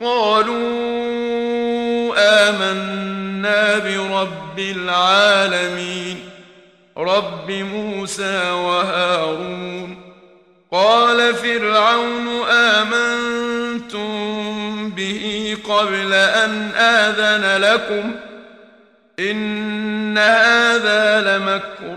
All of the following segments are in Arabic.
قالوا آمنا برب العالمين. رب موسى وهارون. قال فرعون آمنتم به قبل أن آذن لكم؟ إن هذا لمكر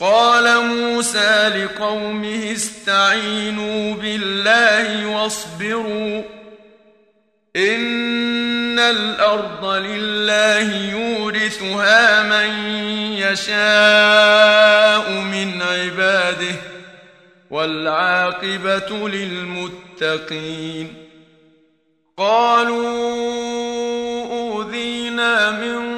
قال موسى لقومه استعينوا بالله واصبروا إن الأرض لله يورثها من يشاء من عباده والعاقبة للمتقين قالوا أوذينا من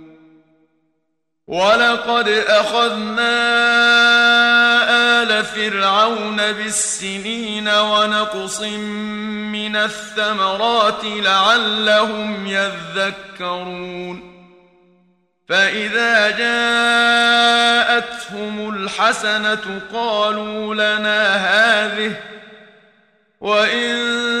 وَلَقَدْ أَخَذْنَا آلَ فِرْعَوْنَ بِالسِّنِينَ وَنَقْصٍ مِّنَ الثَّمَرَاتِ لَعَلَّهُمْ يَذَّكَّرُونَ فَإِذَا جَاءَتْهُمُ الْحَسَنَةُ قَالُوا لَنَا هَذِهِ وَإِن